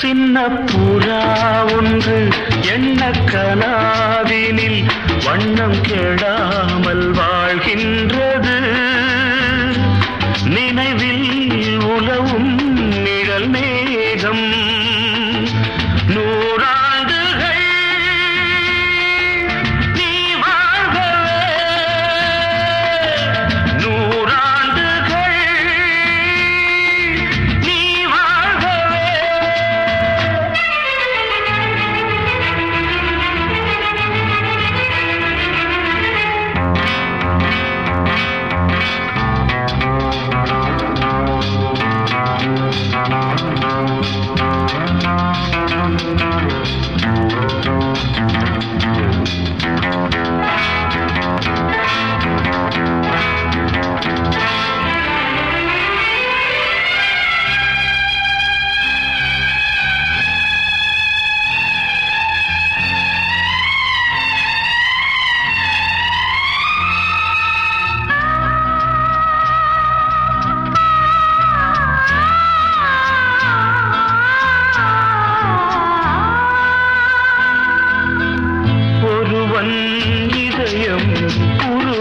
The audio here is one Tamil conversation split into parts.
சின்ன புறா ஒன்று எண்ண கனாவினில் வண்ணம் கெடாமல்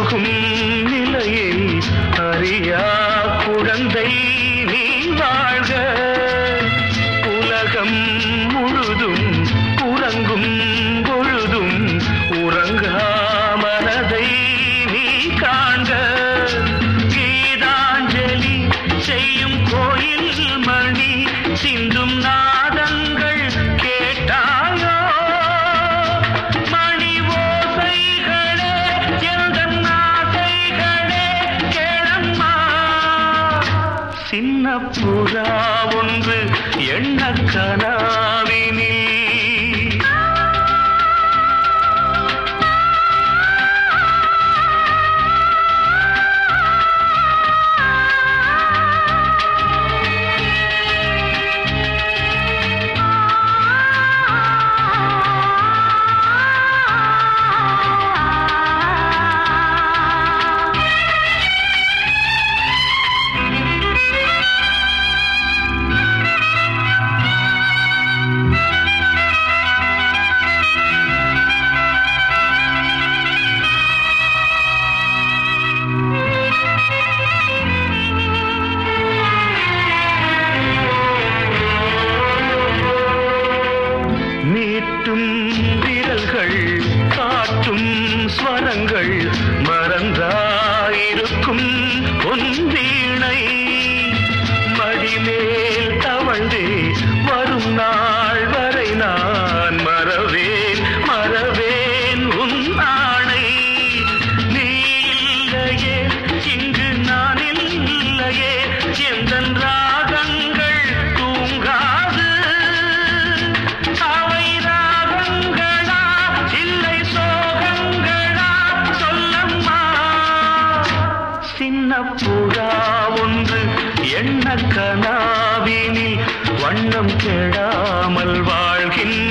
போகும் வண்ண புறா ஒன்று எண்ணக்கனாவே நீட்டும் விரல்கள் காட்டும் ஸ்வரங்கள் வண்ணப்புழா ஒன்று எண்ண கனாவினில் வண்ணம் கெடாமல் வாழ்கின்ற